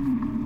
Mm-hmm.